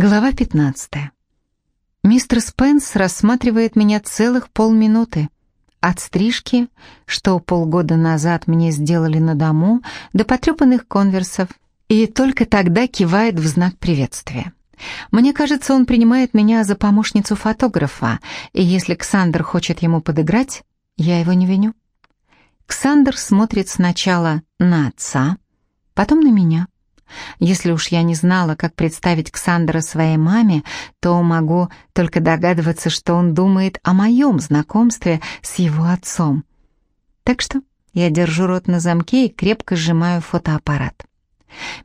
Глава 15. Мистер Спенс рассматривает меня целых полминуты. От стрижки, что полгода назад мне сделали на дому, до потрепанных конверсов, и только тогда кивает в знак приветствия. Мне кажется, он принимает меня за помощницу фотографа, и если Ксандр хочет ему подыграть, я его не виню. Ксандр смотрит сначала на отца, потом на меня. Если уж я не знала, как представить Ксандра своей маме, то могу только догадываться, что он думает о моем знакомстве с его отцом. Так что я держу рот на замке и крепко сжимаю фотоаппарат.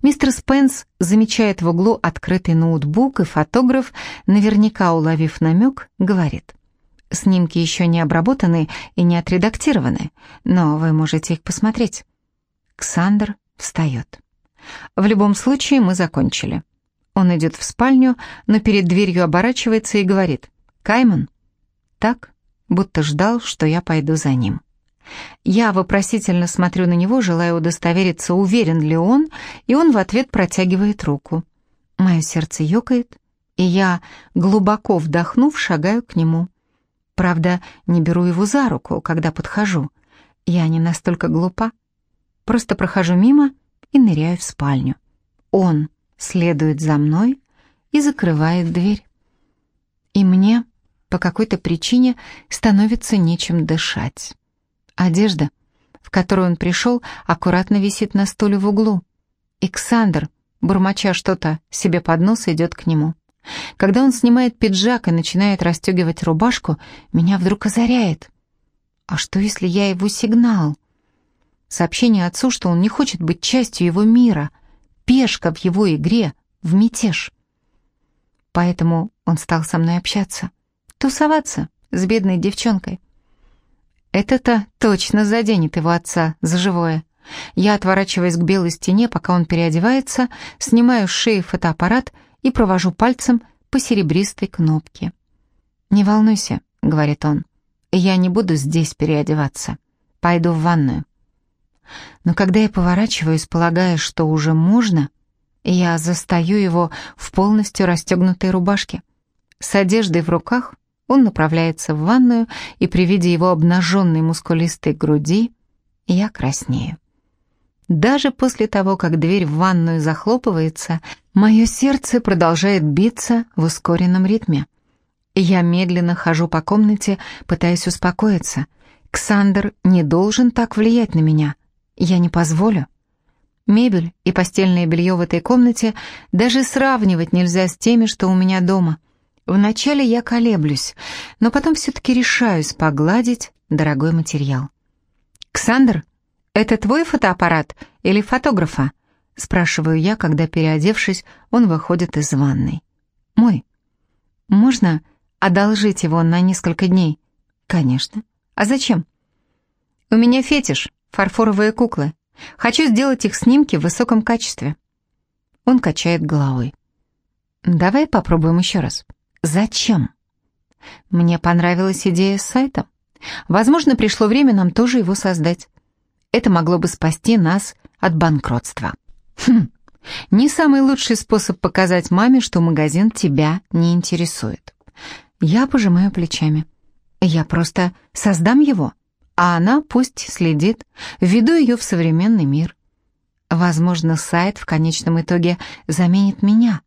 Мистер Спенс замечает в углу открытый ноутбук, и фотограф, наверняка уловив намек, говорит. Снимки еще не обработаны и не отредактированы, но вы можете их посмотреть. Ксандр встает. В любом случае мы закончили. Он идет в спальню, но перед дверью оборачивается и говорит «Кайман?» Так, будто ждал, что я пойду за ним. Я вопросительно смотрю на него, желая удостовериться, уверен ли он, и он в ответ протягивает руку. Мое сердце ёкает, и я, глубоко вдохнув, шагаю к нему. Правда, не беру его за руку, когда подхожу. Я не настолько глупа. Просто прохожу мимо и ныряю в спальню. Он следует за мной и закрывает дверь. И мне по какой-то причине становится нечем дышать. Одежда, в которую он пришел, аккуратно висит на стуле в углу. Александр, бормоча что-то себе под нос, идет к нему. Когда он снимает пиджак и начинает расстегивать рубашку, меня вдруг озаряет. А что, если я его сигнал? Сообщение отцу, что он не хочет быть частью его мира, пешка в его игре, в мятеж. Поэтому он стал со мной общаться, тусоваться с бедной девчонкой. Это-то точно заденет его отца за живое. Я отворачиваюсь к белой стене, пока он переодевается, снимаю с шеи фотоаппарат и провожу пальцем по серебристой кнопке. «Не волнуйся», — говорит он, — «я не буду здесь переодеваться. Пойду в ванную». Но когда я поворачиваюсь, полагая, что уже можно, я застаю его в полностью расстегнутой рубашке. С одеждой в руках он направляется в ванную, и при виде его обнаженной мускулистой груди я краснею. Даже после того, как дверь в ванную захлопывается, мое сердце продолжает биться в ускоренном ритме. Я медленно хожу по комнате, пытаясь успокоиться. Ксандр не должен так влиять на меня. Я не позволю. Мебель и постельное белье в этой комнате даже сравнивать нельзя с теми, что у меня дома. Вначале я колеблюсь, но потом все-таки решаюсь погладить дорогой материал. «Ксандр, это твой фотоаппарат или фотографа?» Спрашиваю я, когда, переодевшись, он выходит из ванной. «Мой. Можно одолжить его на несколько дней?» «Конечно. А зачем?» «У меня фетиш фарфоровые куклы. Хочу сделать их снимки в высоком качестве». Он качает головой. «Давай попробуем еще раз. Зачем?» Мне понравилась идея с сайтом. Возможно, пришло время нам тоже его создать. Это могло бы спасти нас от банкротства. Хм, не самый лучший способ показать маме, что магазин тебя не интересует. Я пожимаю плечами. Я просто создам его а она пусть следит, введу ее в современный мир. Возможно, сайт в конечном итоге заменит меня.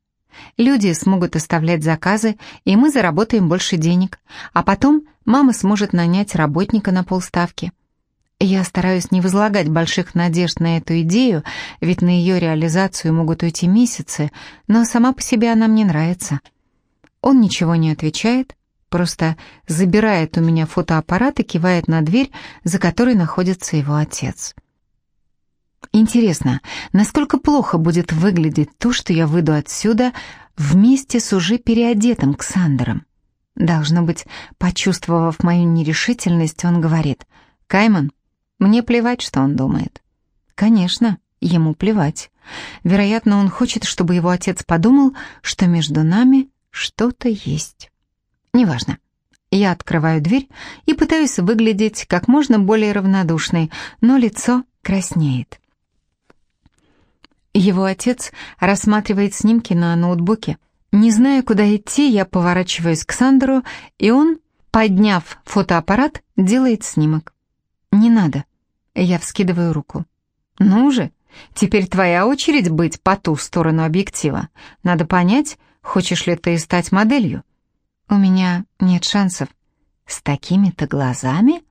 Люди смогут оставлять заказы, и мы заработаем больше денег, а потом мама сможет нанять работника на полставки. Я стараюсь не возлагать больших надежд на эту идею, ведь на ее реализацию могут уйти месяцы, но сама по себе она мне нравится. Он ничего не отвечает, просто забирает у меня фотоаппарат и кивает на дверь, за которой находится его отец. Интересно, насколько плохо будет выглядеть то, что я выйду отсюда вместе с уже переодетым Ксандером? Должно быть, почувствовав мою нерешительность, он говорит, «Кайман, мне плевать, что он думает». Конечно, ему плевать. Вероятно, он хочет, чтобы его отец подумал, что между нами что-то есть. Неважно. Я открываю дверь и пытаюсь выглядеть как можно более равнодушной, но лицо краснеет. Его отец рассматривает снимки на ноутбуке. Не зная, куда идти, я поворачиваюсь к Сандеру, и он, подняв фотоаппарат, делает снимок. «Не надо». Я вскидываю руку. «Ну же, теперь твоя очередь быть по ту сторону объектива. Надо понять, хочешь ли ты стать моделью». «У меня нет шансов». «С такими-то глазами?»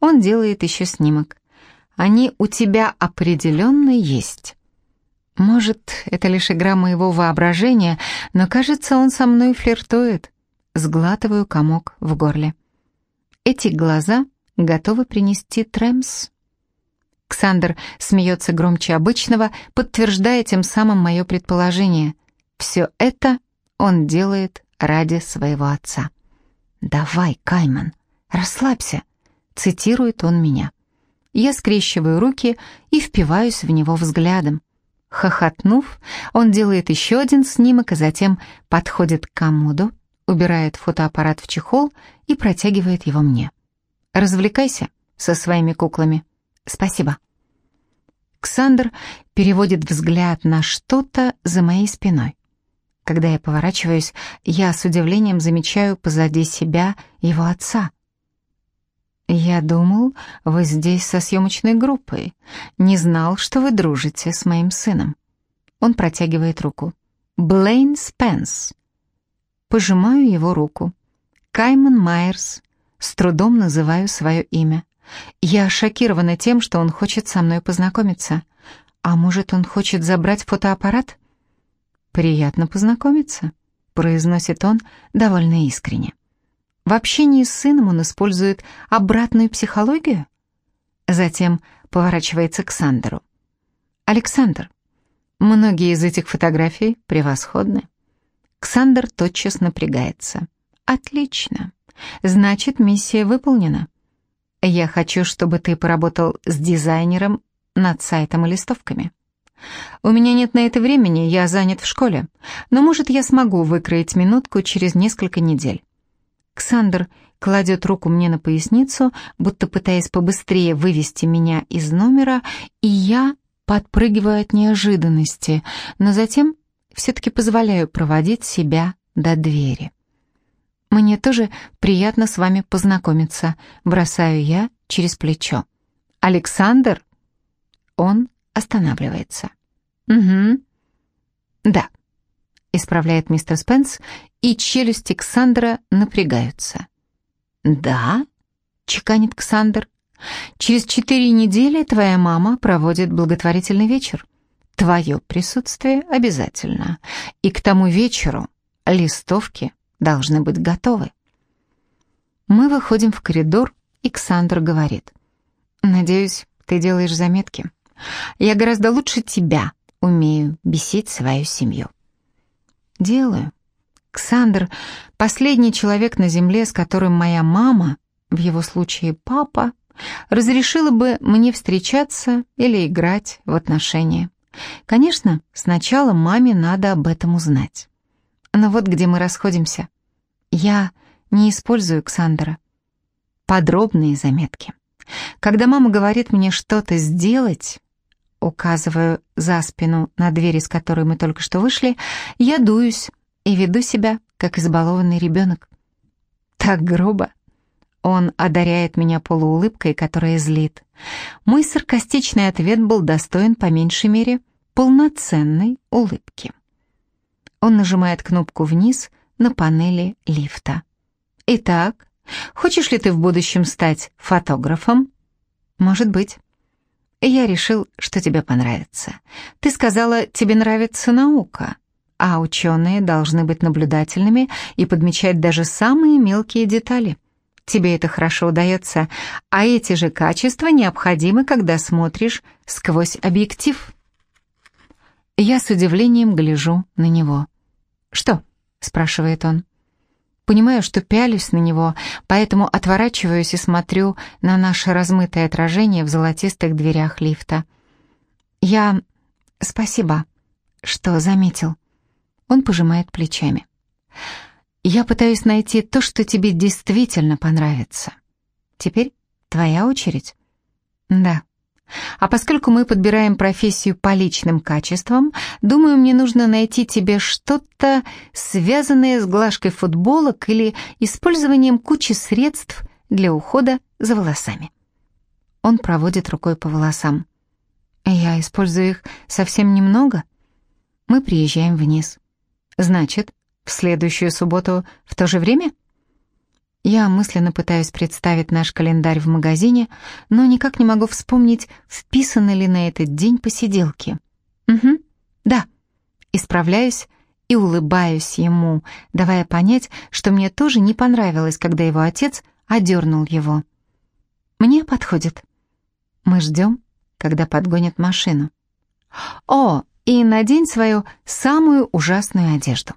Он делает еще снимок. «Они у тебя определенно есть». Может, это лишь игра моего воображения, но кажется, он со мной флиртует. Сглатываю комок в горле. Эти глаза готовы принести Трэмс. Ксандр смеется громче обычного, подтверждая тем самым мое предположение. Все это он делает ради своего отца. «Давай, Кайман, расслабься», — цитирует он меня. Я скрещиваю руки и впиваюсь в него взглядом. Хохотнув, он делает еще один снимок, и затем подходит к комоду, убирает фотоаппарат в чехол и протягивает его мне. «Развлекайся со своими куклами. Спасибо». Ксандр переводит взгляд на что-то за моей спиной. Когда я поворачиваюсь, я с удивлением замечаю позади себя его отца. «Я думал, вы здесь со съемочной группой. Не знал, что вы дружите с моим сыном». Он протягивает руку. «Блейн Спенс». Пожимаю его руку. Кайман Майерс. С трудом называю свое имя. Я шокирована тем, что он хочет со мной познакомиться. А может, он хочет забрать фотоаппарат? «Приятно познакомиться», — произносит он довольно искренне. В общении с сыном он использует обратную психологию? Затем поворачивается к Сандеру. «Александр, многие из этих фотографий превосходны». Ксандер тотчас напрягается. «Отлично. Значит, миссия выполнена. Я хочу, чтобы ты поработал с дизайнером над сайтом и листовками». «У меня нет на это времени, я занят в школе, но, может, я смогу выкроить минутку через несколько недель». Ксандр кладет руку мне на поясницу, будто пытаясь побыстрее вывести меня из номера, и я подпрыгиваю от неожиданности, но затем все-таки позволяю проводить себя до двери. «Мне тоже приятно с вами познакомиться», — бросаю я через плечо. «Александр?» Он останавливается. «Угу. Да», — исправляет мистер Спенс, и челюсти Ксандра напрягаются. «Да?» — чеканит Ксандр. «Через четыре недели твоя мама проводит благотворительный вечер. Твое присутствие обязательно. И к тому вечеру листовки должны быть готовы». Мы выходим в коридор, и Ксандр говорит. «Надеюсь, ты делаешь заметки. Я гораздо лучше тебя умею бесить свою семью». «Делаю», Ксандр — последний человек на земле, с которым моя мама, в его случае папа, разрешила бы мне встречаться или играть в отношения. Конечно, сначала маме надо об этом узнать. Но вот где мы расходимся. Я не использую Ксандра. Подробные заметки. Когда мама говорит мне что-то сделать, указываю за спину на дверь, из которой мы только что вышли, я дуюсь, и веду себя, как избалованный ребенок. Так грубо. Он одаряет меня полуулыбкой, которая злит. Мой саркастичный ответ был достоин, по меньшей мере, полноценной улыбки. Он нажимает кнопку вниз на панели лифта. «Итак, хочешь ли ты в будущем стать фотографом?» «Может быть». «Я решил, что тебе понравится. Ты сказала, тебе нравится наука а ученые должны быть наблюдательными и подмечать даже самые мелкие детали. Тебе это хорошо удается, а эти же качества необходимы, когда смотришь сквозь объектив. Я с удивлением гляжу на него. «Что?» — спрашивает он. Понимаю, что пялюсь на него, поэтому отворачиваюсь и смотрю на наше размытое отражение в золотистых дверях лифта. Я... Спасибо, что заметил. Он пожимает плечами. «Я пытаюсь найти то, что тебе действительно понравится. Теперь твоя очередь». «Да, А поскольку мы подбираем профессию по личным качествам, думаю, мне нужно найти тебе что-то, связанное с глажкой футболок или использованием кучи средств для ухода за волосами. Он проводит рукой по волосам. Я использую их совсем немного. Мы приезжаем вниз. Значит, в следующую субботу в то же время? Я мысленно пытаюсь представить наш календарь в магазине, но никак не могу вспомнить, вписаны ли на этот день посиделки. Угу, да. Исправляюсь и улыбаюсь ему, давая понять, что мне тоже не понравилось, когда его отец одернул его. Мне подходит. Мы ждем, когда подгонят машину. О, и надень свою самую ужасную одежду.